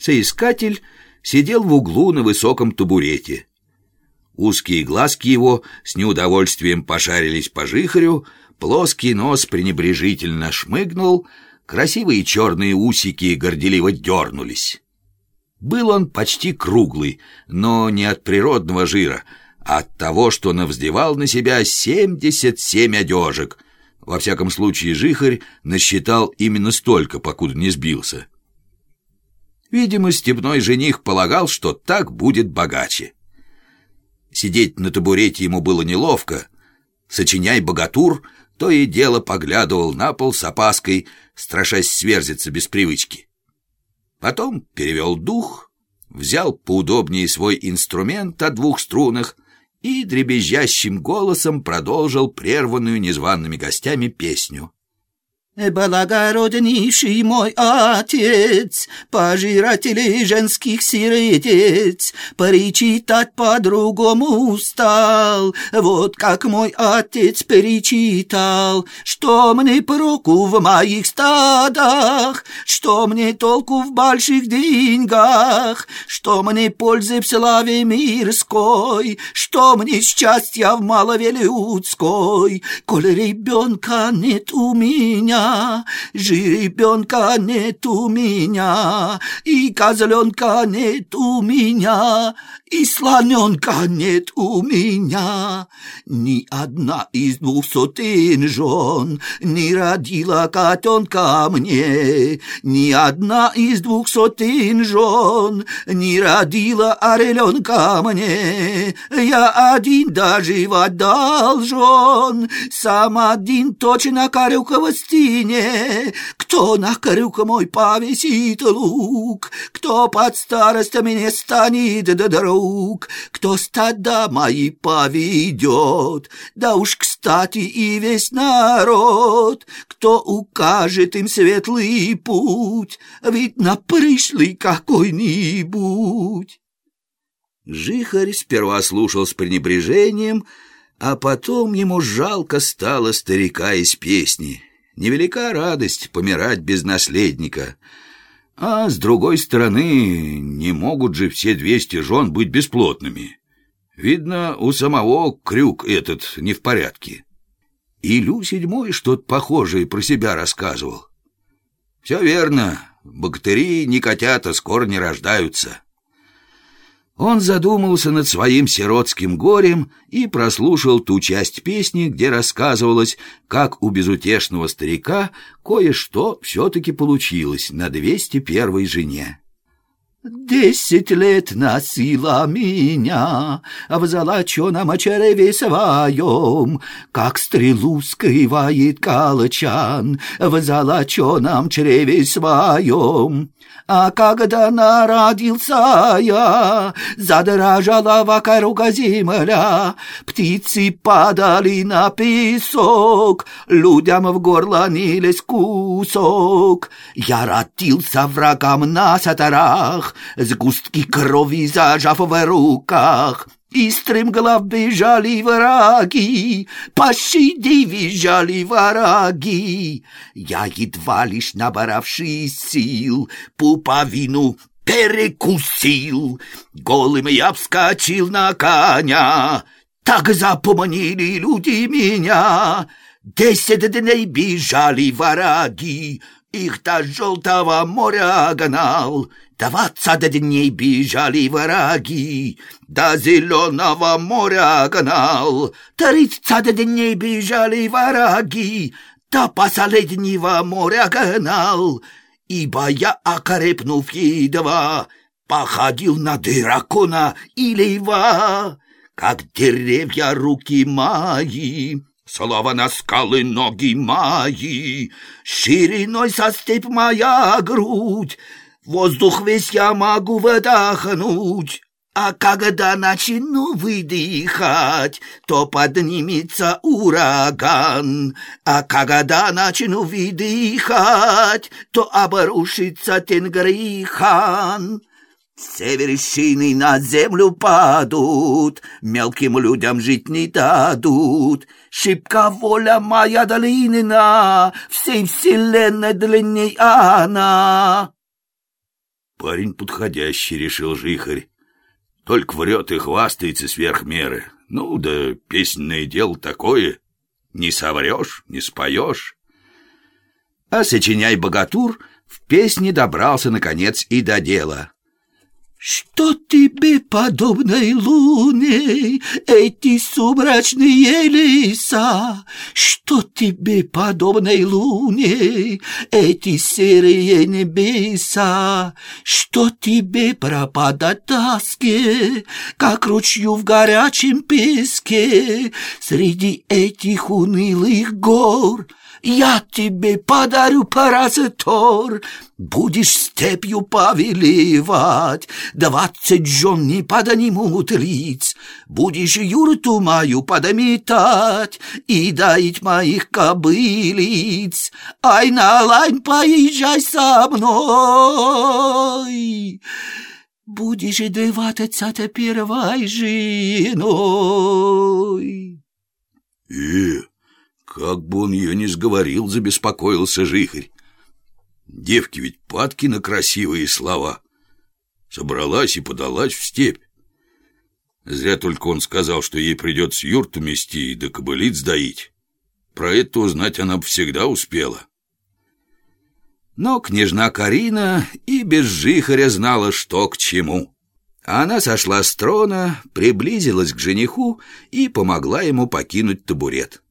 Соискатель сидел в углу на высоком табурете. Узкие глазки его с неудовольствием пошарились по жихарю, плоский нос пренебрежительно шмыгнул, красивые черные усики горделиво дернулись. Был он почти круглый, но не от природного жира, а от того, что навздевал на себя семьдесят семь одежек. Во всяком случае, жихарь насчитал именно столько, покуда не сбился. Видимо, степной жених полагал, что так будет богаче. Сидеть на табурете ему было неловко. Сочиняй богатур, то и дело поглядывал на пол с опаской, страшась сверзиться без привычки. Потом перевел дух, взял поудобнее свой инструмент о двух струнах и дребезжащим голосом продолжил прерванную незваными гостями песню. Благороднейший мой отец, пожирателей женских сердец, перечитать по-другому стал. Вот как мой отец перечитал, что мне проку в моих стадах, что мне толку в больших деньгах, что мне пользы в славе мирской, что мне счастья в маловелюдской, коль ребенка нет у меня жеребенка нет у меня, и козленка нет у меня, и слоненка нет у меня. Ни одна из двух сотен жен не родила котенка мне, ни одна из двух сотен жен не родила ореленка мне. Я один доживать должен, сам один точно корюка стене. Кто на корюка мой повесит лук, кто под старость мне станет до дорог кто стада мои поведет, да уж, кстати, и весь народ, кто укажет им светлый путь, видно, пришли какой-нибудь. Жихарь сперва слушал с пренебрежением, а потом ему жалко стало старика из песни. Невелика радость помирать без наследника — а с другой стороны, не могут же все двести жен быть бесплотными. Видно, у самого крюк этот не в порядке. И Лю седьмой что-то похожее про себя рассказывал. Все верно, богатыри не котята скоро не рождаются. Он задумался над своим сиротским горем и прослушал ту часть песни, где рассказывалось, как у безутешного старика кое-что все-таки получилось на 201-й жене. Десять лет носила меня в золоченом черве своем, Как стрелу скрывает колчан в золоченом чреве своем. А когда народился я, задрожала вокруг земля, Птицы падали на песок, людям в горло нились кусок. Я родился врагам на сатарах, сгустки крови зажав в руках. И стремглав бежали враги, пощади визжали враги. Я едва лишь набравший сил, пуповину перекусил. Голым я вскочил на коня, так запомнили люди меня. Десять дней бежали враги, их до желтого моря гнал. Двадцать дней бежали враги, до зеленого моря гнал. Тридцать дней бежали враги, до последнего моря гнал. Ибо я, окрепнув едва, походил на дракона и льва, как деревья руки мои. Слава на скалы ноги мои, шириной со степь моя грудь, Воздух весь я могу выдохнуть. А когда начну выдыхать, то поднимется ураган. А когда начну выдыхать, то обрушится Тенгрихан. Все вершины на землю падут, мелким людям жить не дадут. Шибка воля моя длинна, всей вселенной длинней она. Парень подходящий, решил Жихарь. Только врет и хвастается сверх меры. Ну да песенное дело такое. Не соврешь, не споешь. А сочиняй богатур в песне добрался, наконец, и до дела. Что тебе подобной луне эти сумрачные леса? Что тебе подобной луне эти серые небеса? Что тебе пропадать тоске, как ручью в горячем песке среди этих унылых гор? Я тебе подарю паразитор, Будешь степью повелевать, Двадцать жен не поднимут лиц, Будешь юрту мою подметать И доить моих кобылиц. Ай, на лань поезжай со мной, Будешь двадцать первой женой. Э, как бы он ее не сговорил, забеспокоился Жихарь. Девки ведь падки на красивые слова. Собралась и подалась в степь. Зря только он сказал, что ей придется юрту мести и до кобылиц доить. Про это узнать она бы всегда успела. Но княжна Карина и без жихаря знала, что к чему. Она сошла с трона, приблизилась к жениху и помогла ему покинуть табурет.